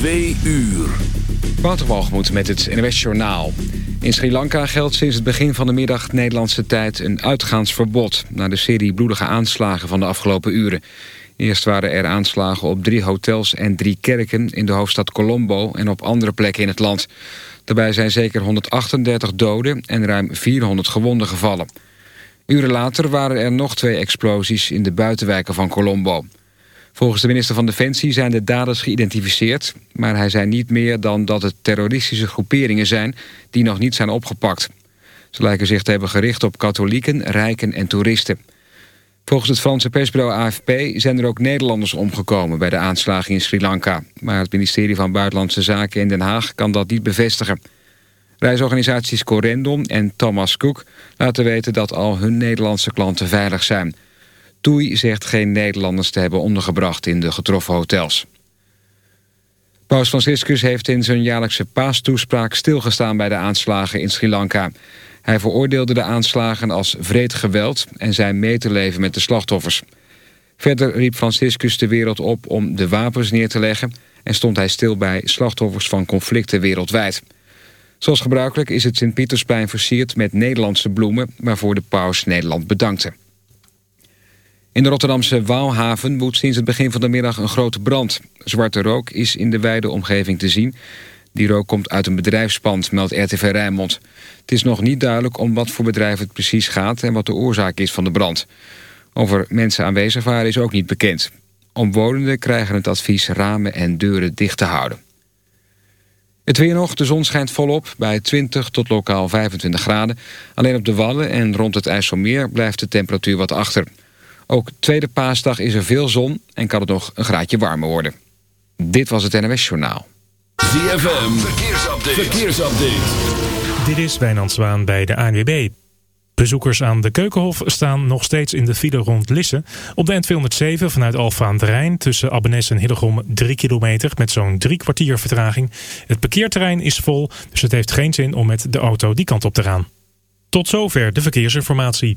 Twee uur. Wouter met het NWS Journaal. In Sri Lanka geldt sinds het begin van de middag Nederlandse tijd een uitgaansverbod... na de serie bloedige aanslagen van de afgelopen uren. Eerst waren er aanslagen op drie hotels en drie kerken in de hoofdstad Colombo... en op andere plekken in het land. Daarbij zijn zeker 138 doden en ruim 400 gewonden gevallen. Uren later waren er nog twee explosies in de buitenwijken van Colombo. Volgens de minister van Defensie zijn de daders geïdentificeerd... maar hij zei niet meer dan dat het terroristische groeperingen zijn... die nog niet zijn opgepakt. Ze lijken zich te hebben gericht op katholieken, rijken en toeristen. Volgens het Franse persbureau AFP zijn er ook Nederlanders omgekomen... bij de aanslagen in Sri Lanka. Maar het ministerie van Buitenlandse Zaken in Den Haag kan dat niet bevestigen. Reisorganisaties Corendon en Thomas Cook laten weten dat al hun Nederlandse klanten veilig zijn... Toei zegt geen Nederlanders te hebben ondergebracht in de getroffen hotels. Paus Franciscus heeft in zijn jaarlijkse paastoespraak stilgestaan bij de aanslagen in Sri Lanka. Hij veroordeelde de aanslagen als vreed geweld en zei mee te leven met de slachtoffers. Verder riep Franciscus de wereld op om de wapens neer te leggen... en stond hij stil bij slachtoffers van conflicten wereldwijd. Zoals gebruikelijk is het Sint-Pietersplein versierd met Nederlandse bloemen... waarvoor de paus Nederland bedankte. In de Rotterdamse Waalhaven woedt sinds het begin van de middag een grote brand. Zwarte rook is in de wijde omgeving te zien. Die rook komt uit een bedrijfspand, meldt RTV Rijnmond. Het is nog niet duidelijk om wat voor bedrijf het precies gaat... en wat de oorzaak is van de brand. Over mensen aanwezig waren is ook niet bekend. Omwonenden krijgen het advies ramen en deuren dicht te houden. Het weer nog, de zon schijnt volop bij 20 tot lokaal 25 graden. Alleen op de Wallen en rond het IJsselmeer blijft de temperatuur wat achter... Ook tweede paasdag is er veel zon en kan het nog een graadje warmer worden. Dit was het NWS Journaal. ZFM, verkeersupdate. verkeersupdate. Dit is Wijnand Zwaan bij de ANWB. Bezoekers aan de Keukenhof staan nog steeds in de file rond Lisse. Op de N207 vanuit Alfa aan de Rijn tussen Abbenes en Hillegom 3 kilometer met zo'n drie kwartier vertraging. Het parkeerterrein is vol, dus het heeft geen zin om met de auto die kant op te gaan. Tot zover de verkeersinformatie.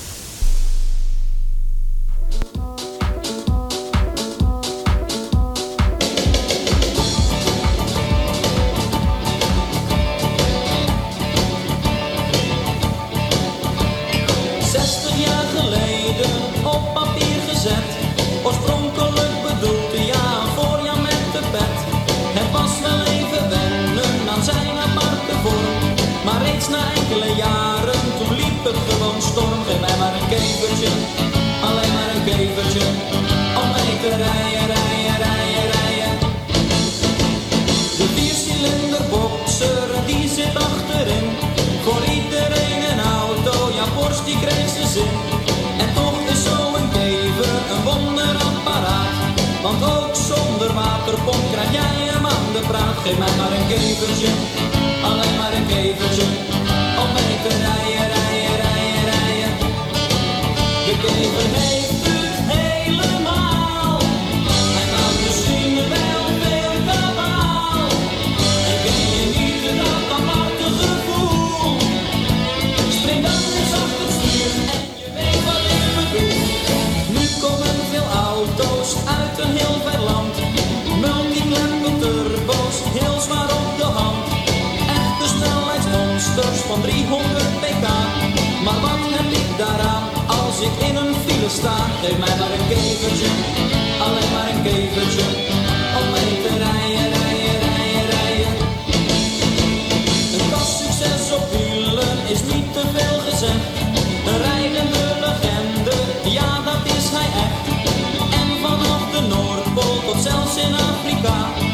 Geef mij maar een kevertje, alleen maar een kevertje. Om mee te rijden, rijden, rijden, rijden. De kever heeft heel zwaar op de hand. Echte snelheidsmonsters van 300 pk. Maar wat heb ik daaraan als ik in een file sta? Geef mij maar een kevertje, alleen maar een kevertje. Om mee te rijden, rijden, rijden, rijden. Een kastsucces op wielen is niet te veel gezegd. Een rijdende legende, ja dat is hij echt. En vanaf de Noordpool tot zelfs in Afrika.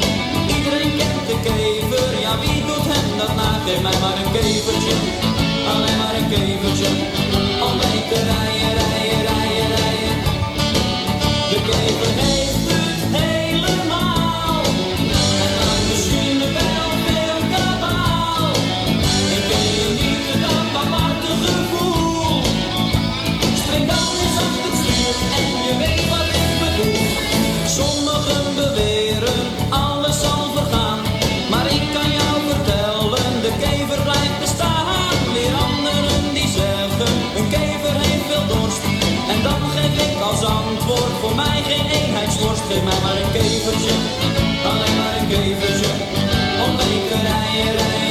Geef mij maar een kevertje, alleen maar een kevertje. Om mee te rijden, Geef mij maar een kevertje, alleen maar een kevertje. Om rijden, rijden, rijden,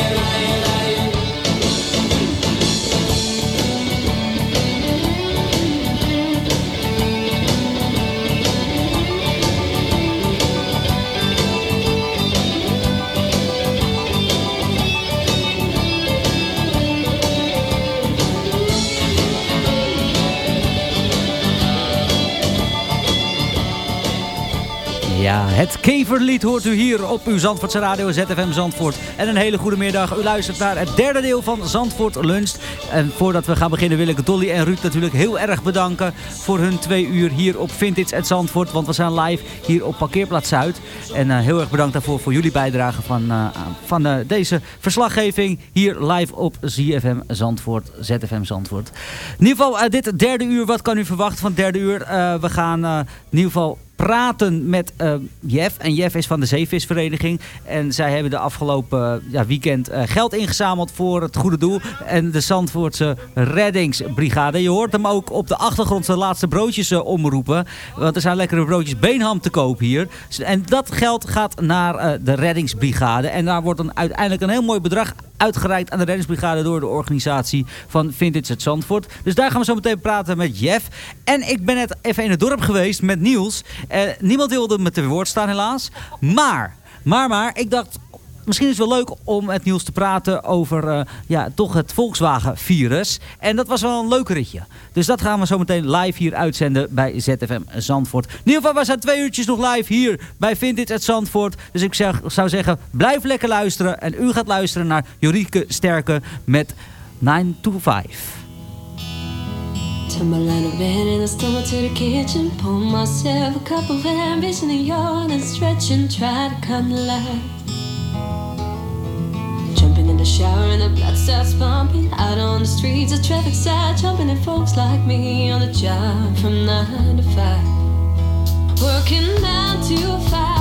Het Keverlied hoort u hier op uw Zandvoortse radio ZFM Zandvoort. En een hele goede middag. U luistert naar het derde deel van Zandvoort Luncht. En voordat we gaan beginnen wil ik Dolly en Ruud natuurlijk heel erg bedanken voor hun twee uur hier op Vintage at Zandvoort. Want we zijn live hier op Parkeerplaats Zuid. En uh, heel erg bedankt daarvoor voor jullie bijdrage van, uh, van uh, deze verslaggeving hier live op ZFM Zandvoort, ZFM Zandvoort. In ieder geval dit derde uur, wat kan u verwachten van derde uur? we gaan in ieder geval praten met uh, Jeff. En Jeff is van de Zeevisvereniging. En zij hebben de afgelopen uh, ja, weekend uh, geld ingezameld voor het goede doel. En de Zandvoortse reddingsbrigade. Je hoort hem ook op de achtergrond de laatste broodjes omroepen. Want er zijn lekkere broodjes beenham te koop hier. En dat geld gaat naar de reddingsbrigade. En daar wordt dan uiteindelijk een heel mooi bedrag uitgereikt aan de reddingsbrigade door de organisatie van Vintage het Zandvoort. Dus daar gaan we zo meteen praten met Jeff. En ik ben net even in het dorp geweest met Niels. Uh, niemand wilde me te woord staan helaas. Maar, maar, maar, ik dacht... Misschien is het wel leuk om met Niels te praten over uh, ja, toch het Volkswagen-virus. En dat was wel een leuk ritje. Dus dat gaan we zo meteen live hier uitzenden bij ZFM Zandvoort. In ieder geval, we zijn twee uurtjes nog live hier bij Vintage at Zandvoort. Dus ik zeg, zou zeggen, blijf lekker luisteren. En u gaat luisteren naar Jorike Sterke met 9 to 5. Timberland a bed in the stomach to the kitchen. Pour myself a cup of ambition and yawn and stretch and try to come to life. Jumping in the shower and the blood starts pumping. Out on the streets, the traffic side, jumping at folks like me on the job from nine to five. Working nine to five.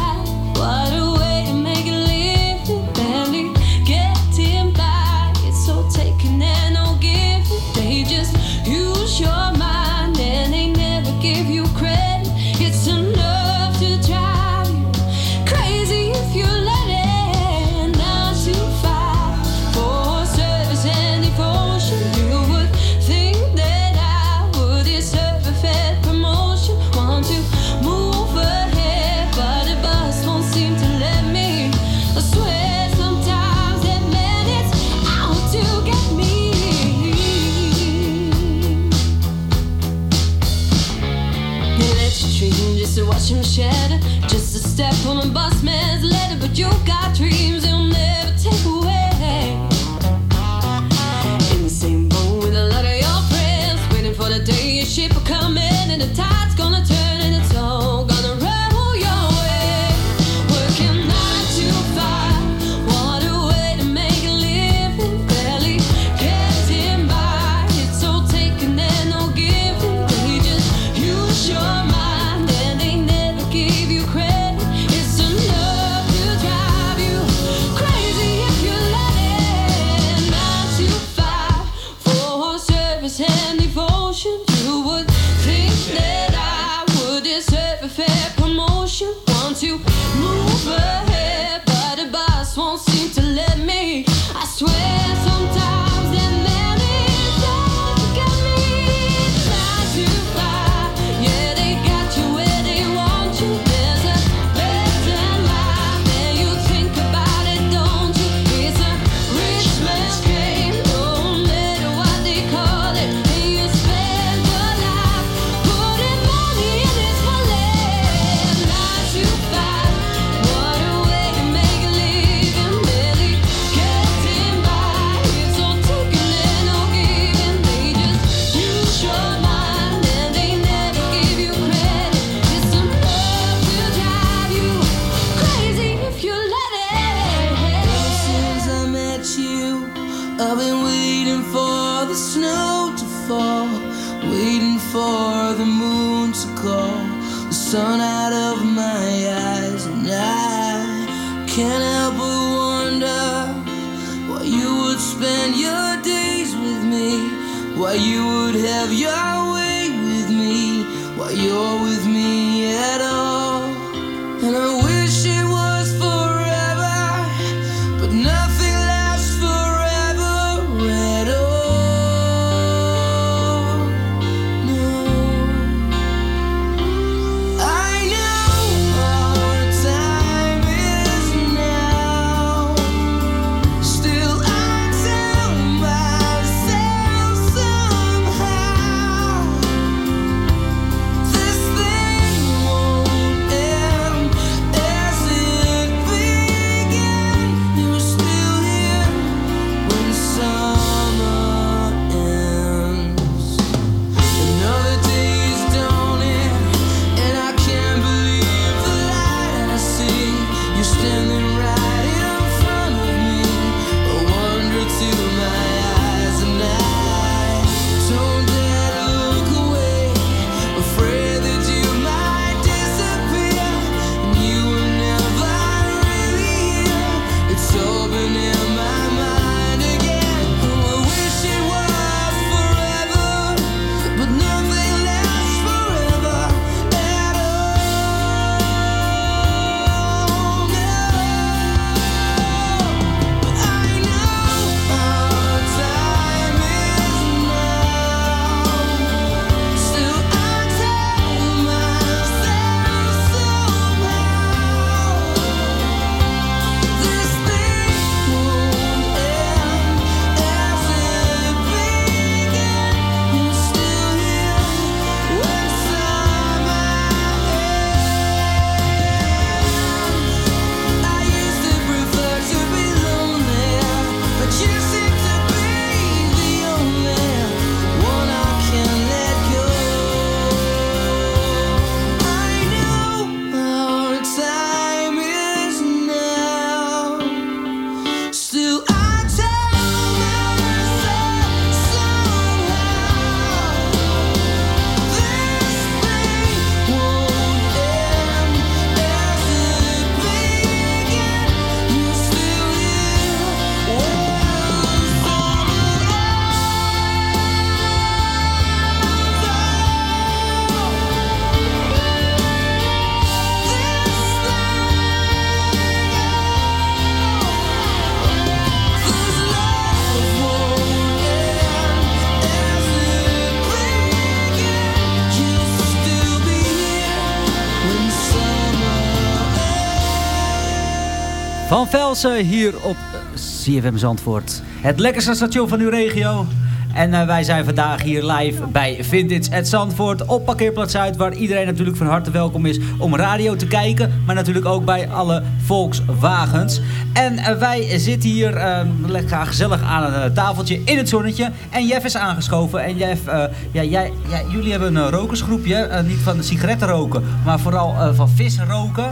Velsen hier op CFM Zandvoort. Het lekkerste station van uw regio. En eh, wij zijn vandaag hier live bij Vintage at Zandvoort op Parkeerplaats Zuid. Waar iedereen natuurlijk van harte welkom is om radio te kijken. Maar natuurlijk ook bij alle Volkswagens. En eh, wij zitten hier uh, lekker gezellig aan een eh, tafeltje in het zonnetje. En Jeff is aangeschoven. En Jeff, eh, ja, jij, ja, jullie hebben een rokersgroepje. eh, niet van sigaretten roken, maar vooral eh, van vis roken.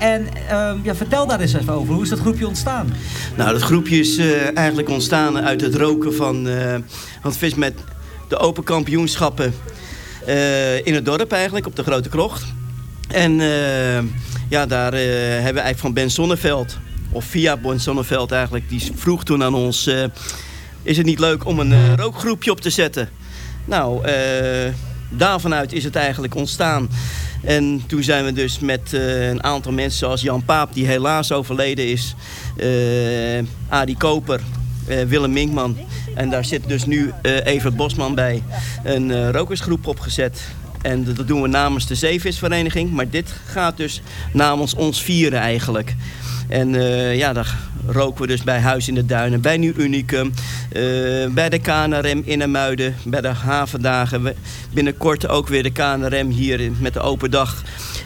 En ehm, ja, vertel daar eens even over. Hoe is dat groepje ontstaan? Nou, dat groepje is eh, eigenlijk ontstaan uit het roken van, van vis met de open kampioenschappen eh, in het dorp eigenlijk, op de Grote Krocht. En ja, daar hebben we eigenlijk van Ben Sonneveld, of via Ben Sonneveld eigenlijk, die vroeg toen aan ons... is het niet leuk om een rookgroepje op te zetten? Nou, eh daarvanuit is het eigenlijk ontstaan. En toen zijn we dus met eh, een aantal mensen zoals Jan Paap, die helaas overleden is. eh Adi Koper, eh, Willem Minkman. En daar zit dus nu Evert Bosman bij. Een rokersgroep opgezet. En dat doen we namens de Zeevisvereniging. Maar dit gaat dus namens ons vieren eigenlijk. En ja, daar roken we dus bij Huis in de Duinen, bij Nieuw Unicum, eh, bij de KNRM in Muiden, bij de havendagen. We- Binnenkort ook weer de KNRM hier met de open dag.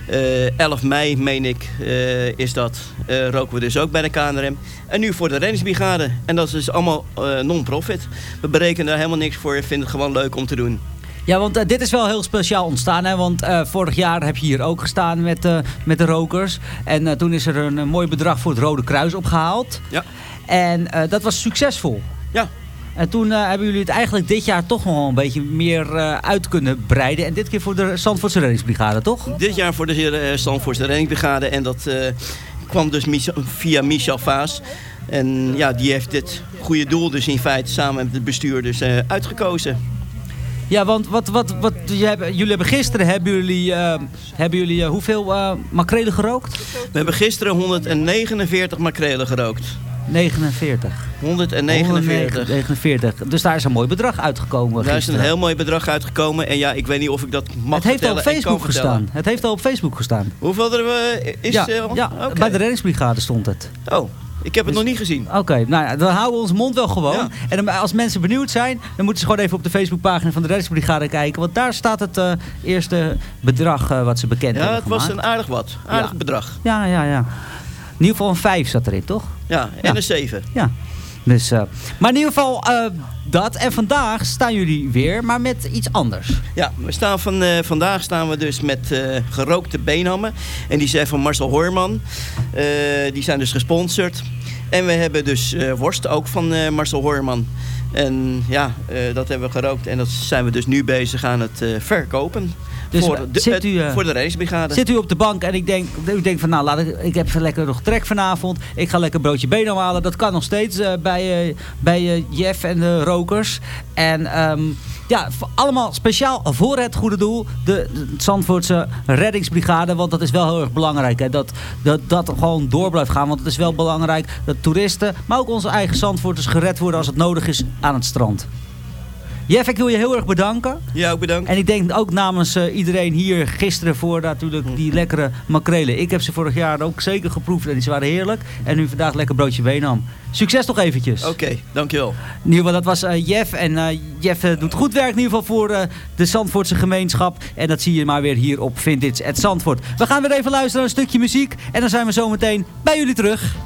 Eh 11 mei, meen ik, eh, is dat. Eh, roken we dus ook bij de KNRM. En nu voor de reddingsbrigade. En dat is dus allemaal eh, non-profit. We berekenen daar helemaal niks voor. Ik vind het gewoon leuk om te doen. Ja, want eh, dit is wel heel speciaal ontstaan. Hè? Want eh, vorig jaar heb je hier ook gestaan met, eh, met de rokers. En toen is er een, mooi bedrag voor het Rode Kruis opgehaald. Ja. En dat was succesvol. Ja. En toen hebben jullie het eigenlijk dit jaar toch nog wel een beetje meer uit kunnen breiden. En dit keer voor de Zandvoortse reddingsbrigade, toch? Dit jaar voor de uh, Stanfordse reddingsbrigade. En dat kwam dus via Michel Vaas. En ja, die heeft dit goede doel dus in feite samen met het bestuur dus uitgekozen. Ja, want wat, wat, wat, jullie hebben gisteren hebben jullie, eh, hebben jullie eh, hoeveel eh makrelen gerookt? We hebben gisteren 149 makrelen gerookt. 49. 149. 149. Dus daar is een mooi bedrag uitgekomen Daar is een heel mooi bedrag uitgekomen. En ja, ik weet niet of ik dat mag Het heeft al op Facebook gestaan. Het heeft al op Facebook gestaan. Hoeveel er is ja, ja bij de reddingsbrigade stond het. Oh, ik heb het nog niet gezien. Oké, nou ja, dan houden we onze mond wel gewoon. En dan, als mensen benieuwd zijn, dan moeten ze gewoon even op de Facebookpagina van de reddingsbrigade kijken. Want daar staat het eh, eerste bedrag eh, wat ze bekend Ja, hebben het was een aardig wat. Aardig Ja. bedrag. Ja, ja, ja. In ieder geval een 5 zat erin, toch? Ja, en Ja. een 7. Ja. Dus, eh, maar in ieder geval eh, dat. En vandaag staan jullie weer, maar met iets anders. Ja, we staan van, eh, vandaag staan we dus met gerookte beenhammen. En die zijn van Marcel Hoorman. Die zijn dus gesponsord. En we hebben dus worst ook van Marcel Hoorman. En ja, eh, dat hebben we gerookt. En dat zijn we dus nu bezig aan het eh, verkopen. Dus voor, de, zit u, eh, voor de racebrigade. Zit u op de bank en ik denk, u denkt van nou, laat ik, ik heb lekker nog trek vanavond. Ik ga lekker een broodje benen halen. Dat kan nog steeds bij, bij Jeff en de rokers. En ehm, ja, allemaal speciaal voor het goede doel. De Zandvoortse reddingsbrigade. Want dat is wel heel erg belangrijk. Hè, dat, dat dat gewoon door blijft gaan. Want het is wel belangrijk dat toeristen, maar ook onze eigen Zandvoorters gered worden als het nodig is aan het strand. Jeff, ik wil je heel erg bedanken. Ja, ook bedankt. En ik denk ook namens eh, iedereen hier gisteren voor natuurlijk die lekkere makrelen. Ik heb ze vorig jaar ook zeker geproefd en die waren heerlijk. En nu vandaag lekker broodje Benam. Succes toch eventjes. Oké, dankjewel. In ieder geval, dat was eh, Jeff. En eh, Jeff doet goed werk in ieder geval voor de Zandvoortse gemeenschap. En dat zie je maar weer hier op Vintage at Zandvoort. We gaan weer even luisteren naar een stukje muziek. En dan zijn we zo meteen bij jullie terug.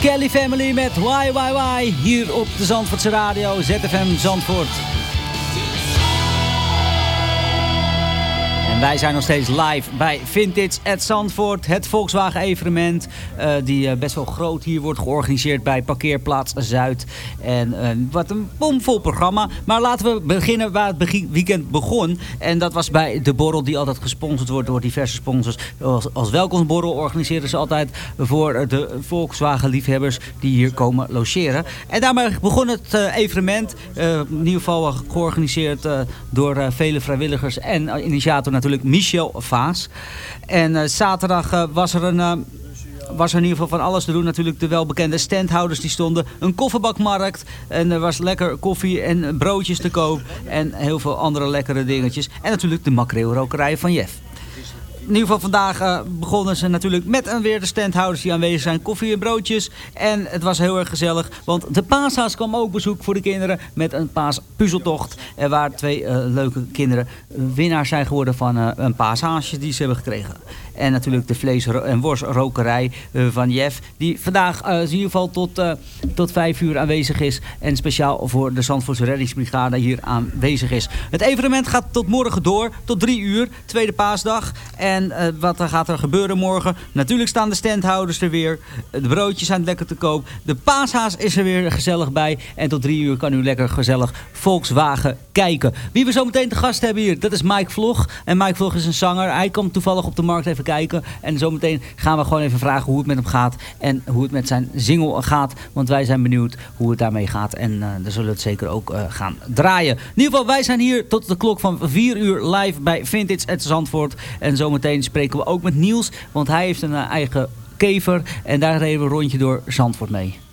Kelly Family met Why hier op de Zandvoortse Radio ZFM Zandvoort. Wij zijn nog steeds live bij Vintage at Zandvoort. Het Volkswagen evenement eh, die eh, best wel groot hier wordt georganiseerd bij Parkeerplaats Zuid. En eh, wat een bomvol programma. Maar laten we beginnen waar het weekend begon. En dat was bij de borrel die altijd gesponsord wordt door diverse sponsors. Als, als welkomstborrel organiseren ze altijd voor de Volkswagen liefhebbers die hier komen logeren. En daarmee begon het evenement. in ieder geval georganiseerd door vele vrijwilligers en initiator natuurlijk Michel Vaas. En eh, zaterdag eh, was er een... eh, was er in ieder geval van alles te doen. Natuurlijk de welbekende standhouders die stonden. Een kofferbakmarkt. En er was lekker koffie en broodjes te koop. En heel veel andere lekkere dingetjes. En natuurlijk de makreelrokerij van Jeff. In ieder geval vandaag eh, begonnen ze natuurlijk met een weer de standhouders die aanwezig zijn. Koffie en broodjes. En het was heel erg gezellig. Want de paashaas kwam ook bezoek voor de kinderen met een paaspuzzeltocht. Er waar twee eh, leuke kinderen winnaars zijn geworden van eh, een paashaasje die ze hebben gekregen. En natuurlijk de vlees- en worstrokerij eh, van Jeff. Die vandaag eh, in ieder geval tot, eh, tot vijf uur aanwezig is. En speciaal voor de Zandvoortse reddingsbrigade hier aanwezig is. Het evenement gaat tot morgen door. Tot drie uur. Tweede paasdag. En wat gaat er gebeuren morgen? Natuurlijk staan de standhouders er weer. De broodjes zijn lekker te koop. De paashaas is er weer gezellig bij. En tot drie uur kan u lekker gezellig Volkswagen kijken. Wie we zo meteen te gast hebben hier, dat is Mike Vlog. En Mike Vlog is een zanger. Hij komt toevallig op de markt even kijken. En zometeen gaan we gewoon even vragen hoe het met hem gaat. En hoe het met zijn single gaat. Want wij zijn benieuwd hoe het daarmee gaat. En uh, daar zullen we het zeker ook uh, gaan draaien. In ieder geval, wij zijn hier tot de klok van 4 uur live bij Vintage at Zandvoort. En zometeen spreken we ook met Niels. Want hij heeft een uh, eigen kever. En daar reden we een rondje door Zandvoort mee.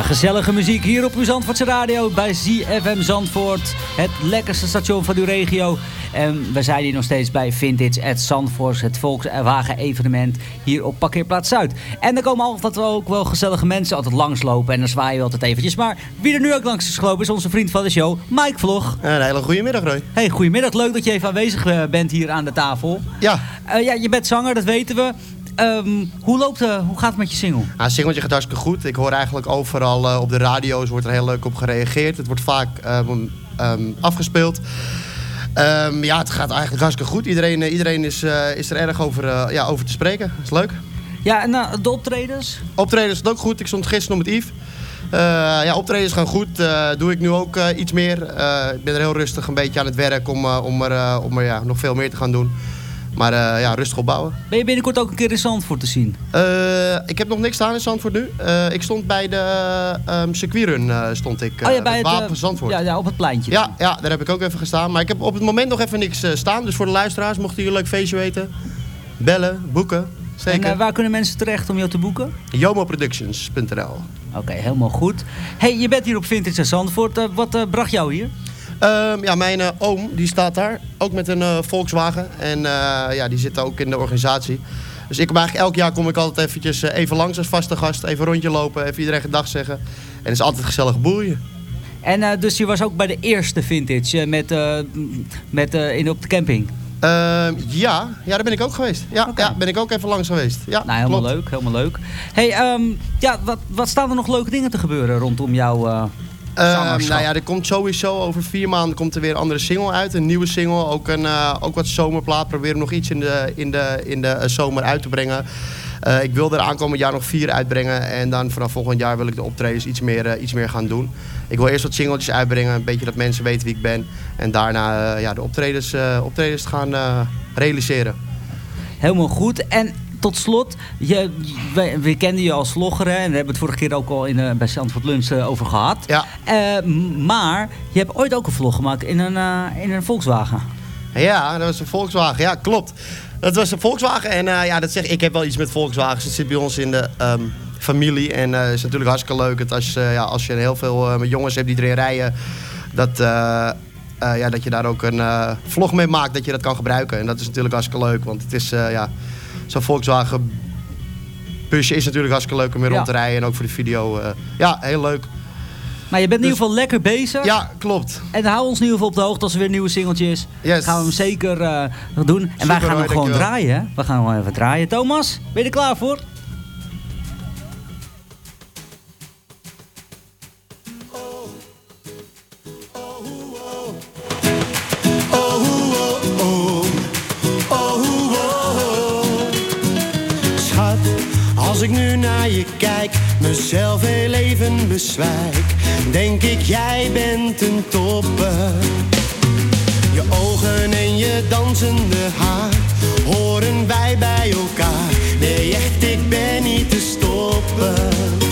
Ja, gezellige muziek hier op uw Zandvoortse radio bij ZFM Zandvoort. Het lekkerste station van uw regio. En we zijn hier nog steeds bij Vintage at Zandvoort. Het Volkswagen evenement hier op Parkeerplaats Zuid. En er komen altijd ook wel gezellige mensen altijd langslopen. En dan zwaaien we altijd eventjes. Maar wie er nu ook langs is gelopen is onze vriend van de show, Mike Vlog. Een hele goede middag, Roy. Hey, goedemiddag. Leuk dat je even aanwezig eh, bent hier aan de tafel. Ja. Eh, ja, je bent zanger, dat weten we. Ehm, hoe, loopt, eh, hoe gaat het met je single? Ja, het singeltje gaat hartstikke goed. Ik hoor eigenlijk overal eh, op de radio's wordt er heel leuk op gereageerd. Het wordt vaak ehm, ehm, afgespeeld. Ja, het gaat eigenlijk hartstikke goed. Iedereen, eh, iedereen is, is er erg over, ja, over te spreken. Dat is leuk. Ja, en uh, de optredens? Optredens is ook goed. Ik stond gisteren nog met Yves. Ja, optredens gaan goed. Doe ik nu ook iets meer. ik ben er heel rustig een beetje aan het werk om, om er, om er ja, nog veel meer te gaan doen. Maar ja, rustig opbouwen. Ben je binnenkort ook een keer in Zandvoort te zien? ik heb nog niks staan in Zandvoort nu. ik stond bij de um, circuitrun, stond ik. oh ja, bij het Wapen Zandvoort. Ja, ja, op het pleintje. Ja, ja, daar heb ik ook even gestaan. Maar ik heb op het moment nog even niks staan. Dus voor de luisteraars, mochten jullie een leuk feestje weten, bellen, boeken. Zeker. En waar kunnen mensen terecht om jou te boeken? jomoproductions.nl Oké, okay, helemaal goed. hey, je bent hier op Vintage Zandvoort. Wat bracht jou hier? Um, ja, mijn uh, oom die staat daar, ook met een Volkswagen. En ja, die zit ook in de organisatie. Dus ik kom eigenlijk elk jaar kom ik altijd eventjes even langs als vaste gast. Even rondje lopen, even iedereen gedag zeggen. En het is altijd gezellig boeien. En dus je was ook bij de eerste Vintage met, met, in, op de camping? Uh, ja, ja, daar ben ik ook geweest. Ja, okay. ja ben ik ook even langs geweest. Ja, nou, helemaal klopt. leuk, helemaal leuk. Hey, um, ja, wat, wat staan er nog leuke dingen te gebeuren rondom jouw uh, uh, Nou ja, er komt sowieso over vier maanden komt er weer een andere single uit. Een nieuwe single, ook, een, uh, ook wat zomerplaat. Proberen nog iets in de, in de, in de zomer uit te brengen. Uh, ik wil er aankomend jaar nog vier uitbrengen. En dan vanaf volgend jaar wil ik de optredens iets meer, iets meer gaan doen. Ik wil eerst wat singeltjes uitbrengen. Een beetje dat mensen weten wie ik ben. En daarna ja, de optredens, optredens gaan realiseren. Helemaal goed. En tot slot, je, we, we kenden je als vlogger. Hè, en we hebben het vorige keer ook al in, bij Zandvoort Lunch over gehad. Ja. maar je hebt ooit ook een vlog gemaakt in een, in een Volkswagen. Ja, dat was een Volkswagen. Ja, klopt. Dat was een Volkswagen. En uh, ja, dat zeg, ik heb wel iets met Volkswagens. Het zit bij ons in de um, familie. En het uh, is natuurlijk hartstikke leuk dat als, uh, ja, als je heel veel jongens hebt die erin rijden... Dat, ja, dat je daar ook een vlog mee maakt, dat je dat kan gebruiken. En dat is natuurlijk hartstikke leuk. Want het is, ja, zo'n Volkswagen busje is natuurlijk hartstikke leuk om ja. rond te rijden. En ook voor de video. ja, heel leuk. Maar je bent in dus, ieder geval lekker bezig. Ja, klopt. En hou ons in ieder geval op de hoogte als er weer een nieuwe singeltje is. Yes. Gaan we hem zeker uh, doen. En Super, wij gaan hem gewoon draaien. Hè? We gaan hem even draaien. Thomas, ben je er klaar voor? Mezelf heel even bezwijk, denk ik jij bent een topper. Je ogen en je dansende haar, horen wij bij elkaar. Nee echt, ik ben niet te stoppen.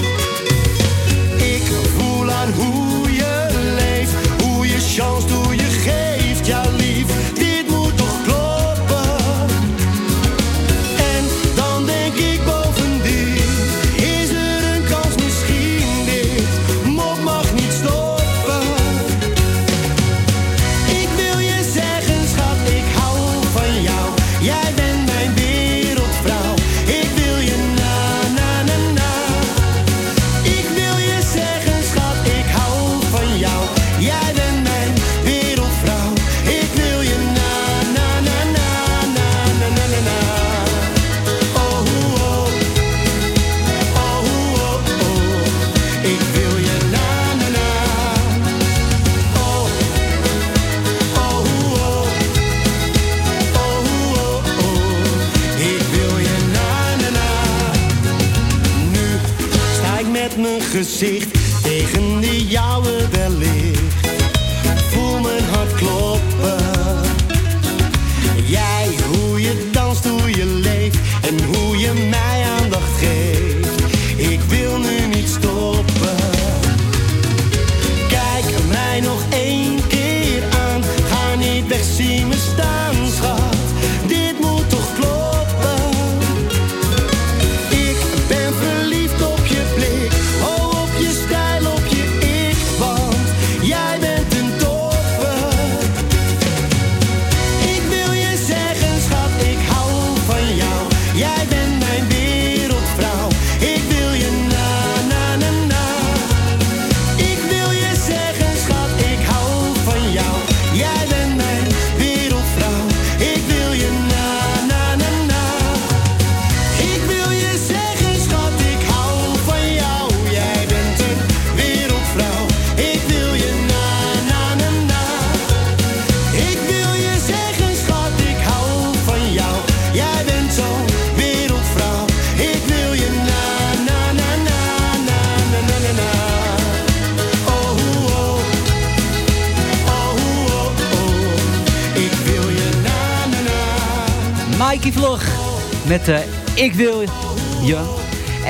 Gezicht tegen de jouwe wellicht.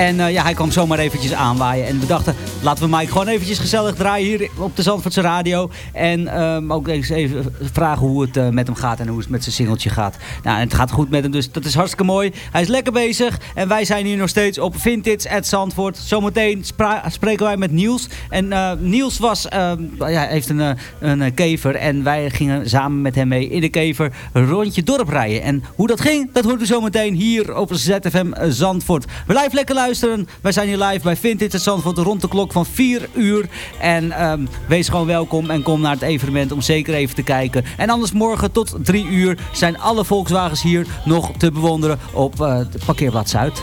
En eh, ja, hij kwam zomaar eventjes aanwaaien. En we dachten, laten we Mike gewoon eventjes gezellig draaien hier op de Zandvoortse Radio. En ehm, ook eens even vragen hoe het eh, met hem gaat en hoe het met zijn singeltje gaat. Nou, het gaat goed met hem, dus dat is hartstikke mooi. Hij is lekker bezig en wij zijn hier nog steeds op Vintage at Zandvoort. Zometeen spreken wij met Niels. En eh, Niels was, ehm, ja, heeft een, eh, een kever en wij gingen samen met hem mee in de kever een rondje dorp rijden. En hoe dat ging, dat hoort u zometeen hier op ZFM Zandvoort. Blijf lekker luisteren. Wij zijn hier live bij Vintage at Zandvoort rond de klok van 4 uur. En ehm, wees gewoon welkom en kom naar het evenement om zeker even te kijken. En anders morgen tot 3 uur zijn alle Volkswagens hier nog te bewonderen op eh, de parkeerplaats Zuid.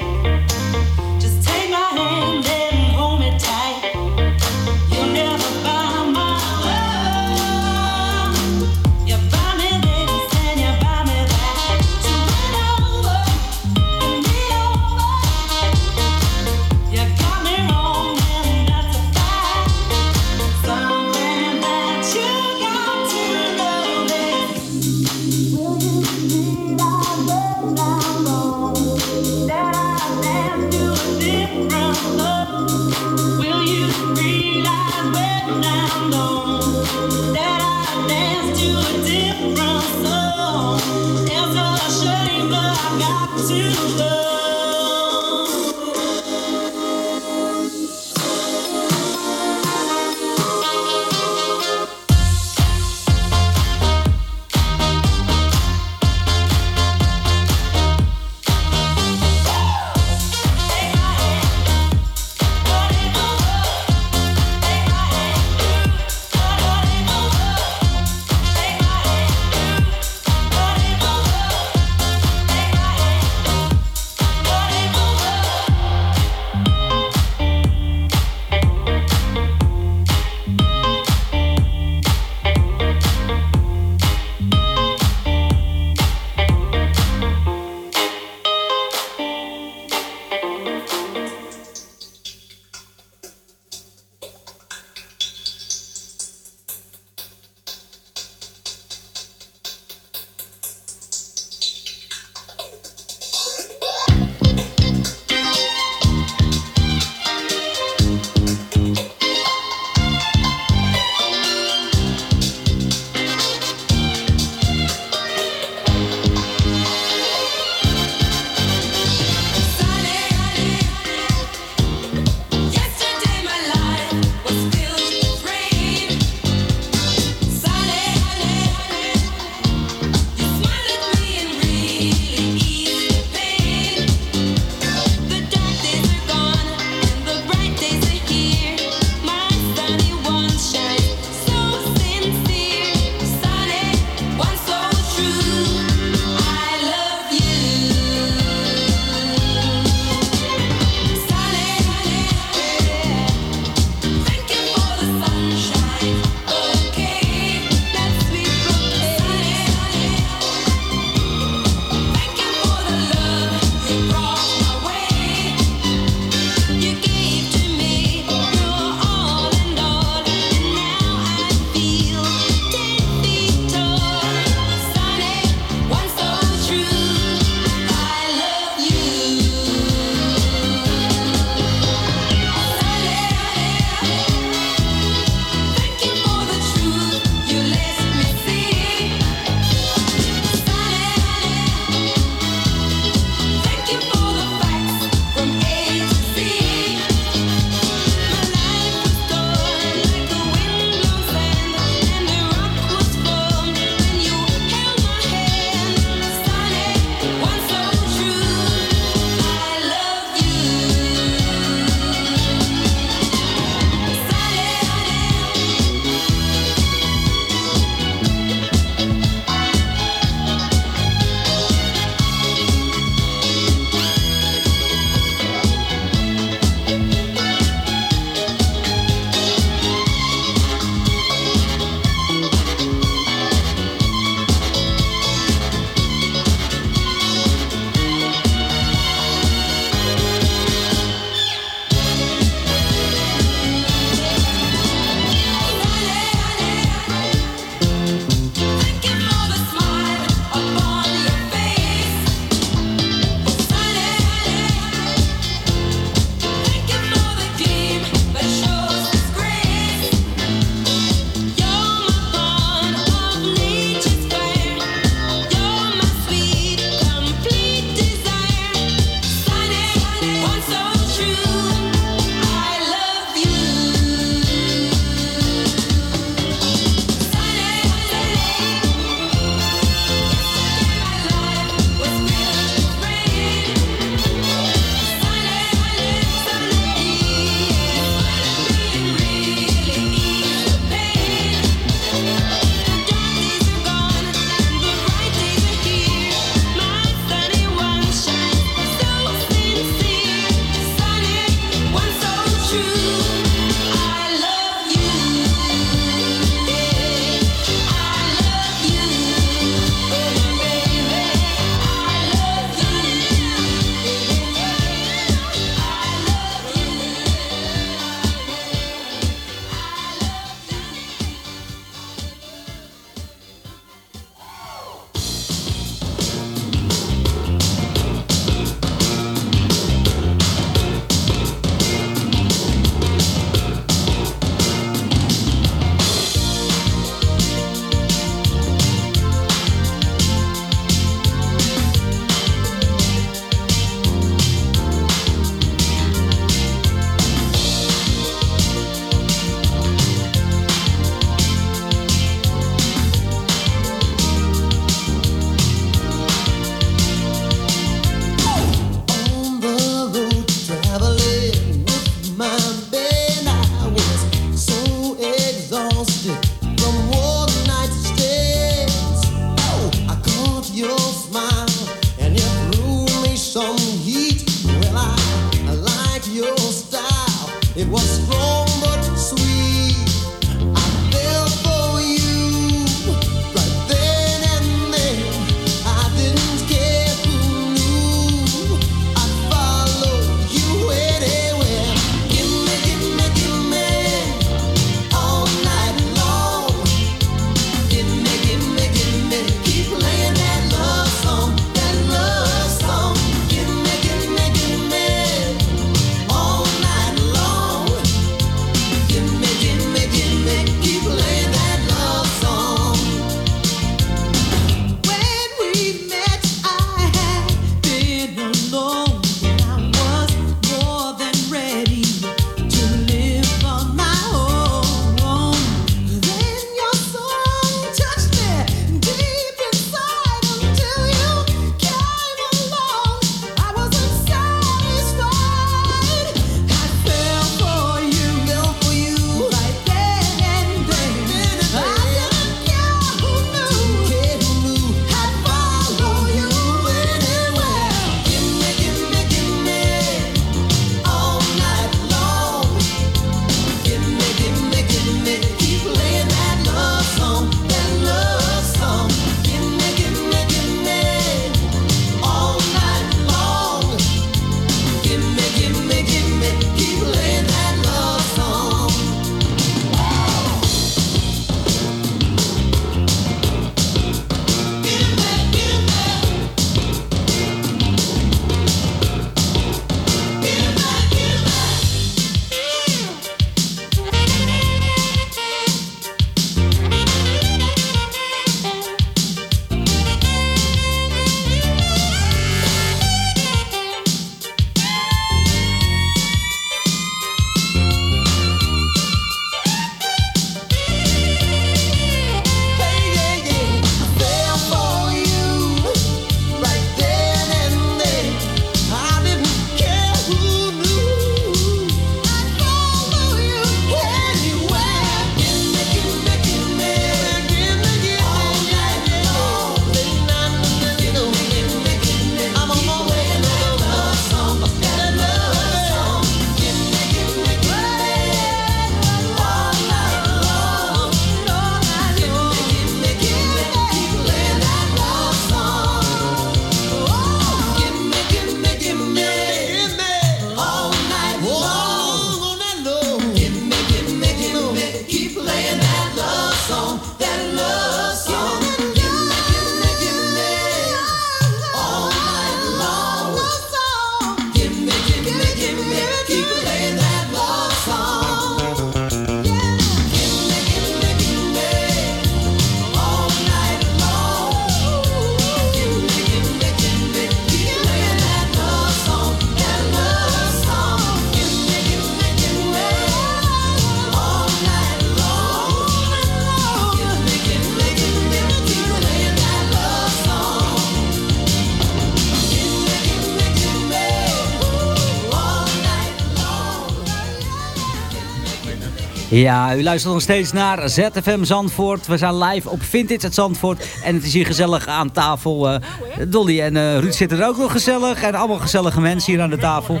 Ja, u luistert nog steeds naar ZFM Zandvoort. We zijn live op Vintage het Zandvoort. En het is hier gezellig aan tafel. eh, Dolly en eh, Ruud zitten er ook nog gezellig. En allemaal gezellige mensen hier aan de tafel.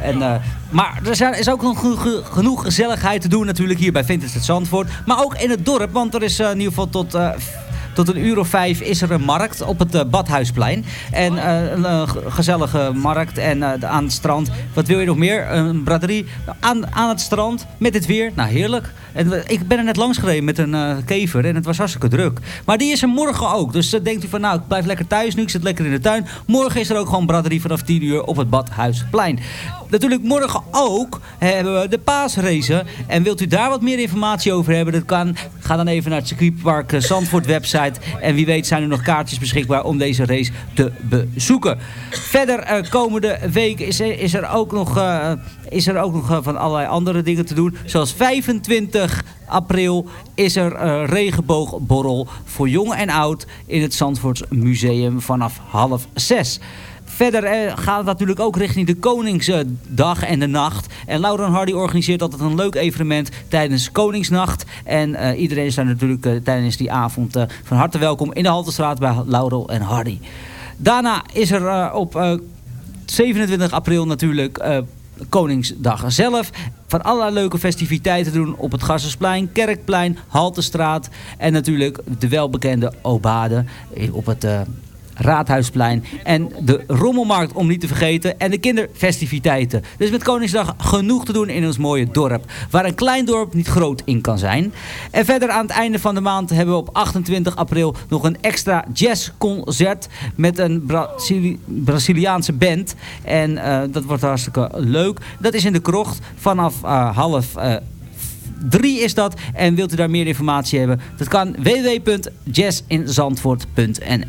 En, eh, maar er zijn, is ook nog ge- ge- genoeg gezelligheid te doen natuurlijk hier bij Vintage het Zandvoort. Maar ook in het dorp, want er is in ieder geval tot... tot een uur of vijf is er een markt op het eh, Badhuisplein. En eh, een eh, gezellige markt en aan het strand. Wat wil je nog meer? Een braderie aan, aan het strand met dit weer. Nou, heerlijk. En ik ben er net langs gereden met een kever en het was hartstikke druk. Maar die is er morgen ook. Dus dan denkt u van, nou, ik blijf lekker thuis nu. Ik zit lekker in de tuin. Morgen is er ook gewoon braderie vanaf 10 uur op het Badhuisplein. Natuurlijk morgen ook hebben we de paasrace. En wilt u daar wat meer informatie over hebben? Dat kan. Ga dan even naar het circuitpark eh, Zandvoort website. En wie weet zijn er nog kaartjes beschikbaar om deze race te bezoeken. Verder eh, komende week is er, is er ook nog, eh, is er ook nog eh, van allerlei andere dingen te doen. Zoals 25 april is er eh, regenboogborrel voor jong en oud in het Zandvoorts Museum vanaf half zes. Verder eh, gaat het natuurlijk ook richting de Koningsdag en de Nacht. En Laura Hardy organiseert altijd een leuk evenement tijdens Koningsnacht. En eh, iedereen is daar natuurlijk eh, tijdens die avond van harte welkom in de Haltestraat bij Laurel en Hardy. Daarna is er op eh, 27 april natuurlijk Koningsdag zelf. Van allerlei leuke festiviteiten doen op het Gassersplein, Kerkplein, Haltestraat. En natuurlijk de welbekende Obade op het... Raadhuisplein en de Rommelmarkt om niet te vergeten en de kinderfestiviteiten. Dus met Koningsdag genoeg te doen in ons mooie dorp, waar een klein dorp niet groot in kan zijn. En verder aan het einde van de maand hebben we op 28 april nog een extra jazzconcert met een Brazili- Braziliaanse band. En eh, dat wordt hartstikke leuk. Dat is in de krocht vanaf eh, half... eh, 3 is dat. En wilt u daar meer informatie hebben? Dat kan www.jazzinzandvoort.nl In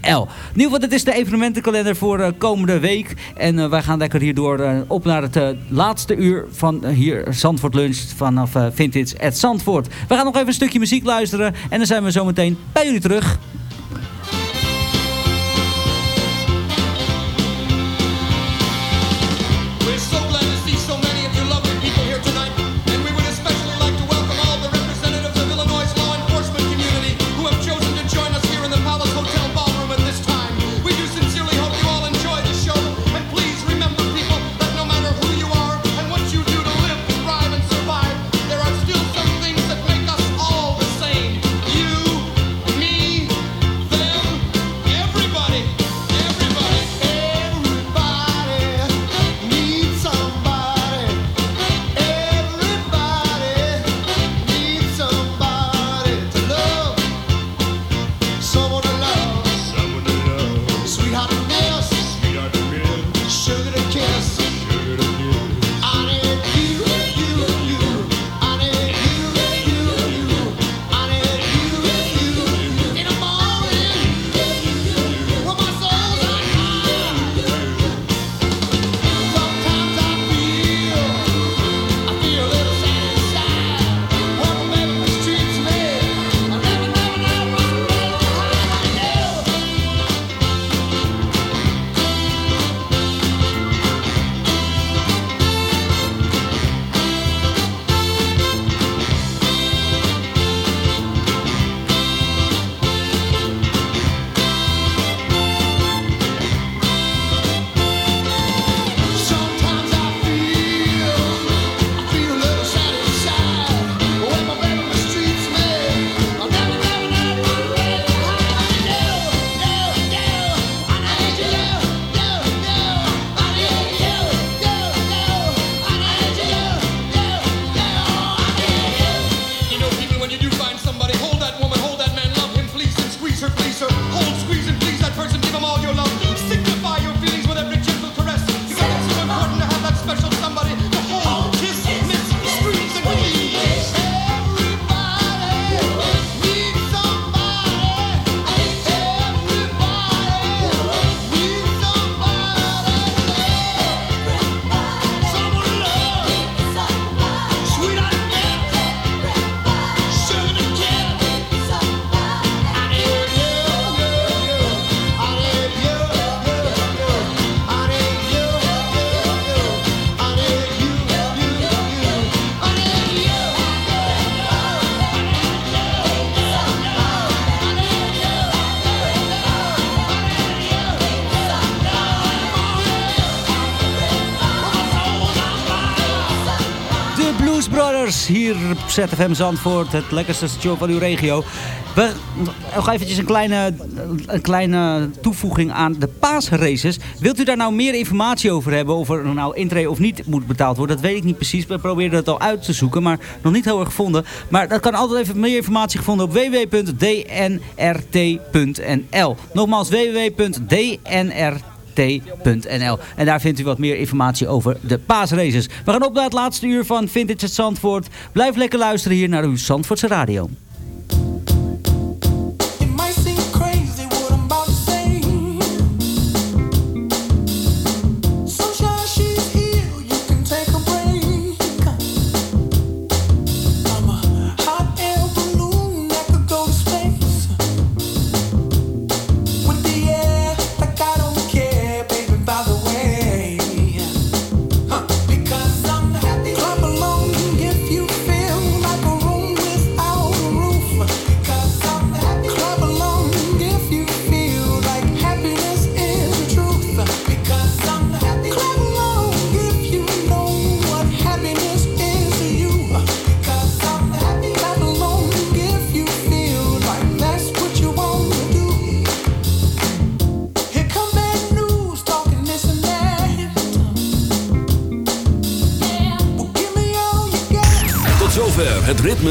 ieder geval, dit is de evenementenkalender voor eh, komende week. En eh, wij gaan lekker hierdoor eh, op naar het laatste uur van hier Zandvoort Lunch vanaf Vintage at Zandvoort. We gaan nog even een stukje muziek luisteren. En dan zijn we zo meteen bij jullie terug. Brothers hier op ZFM Zandvoort, het lekkerste station van uw regio. We, nog eventjes een kleine, een kleine toevoeging aan de paasraces. Wilt u daar nou meer informatie over hebben, of er nou intree of niet moet betaald worden? Dat weet ik niet precies. We proberen het al uit te zoeken, maar nog niet heel erg gevonden. Maar dat kan altijd even meer informatie gevonden op www.dnrt.nl. Nogmaals www.dnrt.nl En daar vindt u wat meer informatie over de paasraces. We gaan op naar het laatste uur van Vintage het Zandvoort. Blijf lekker luisteren hier naar uw Zandvoortse radio.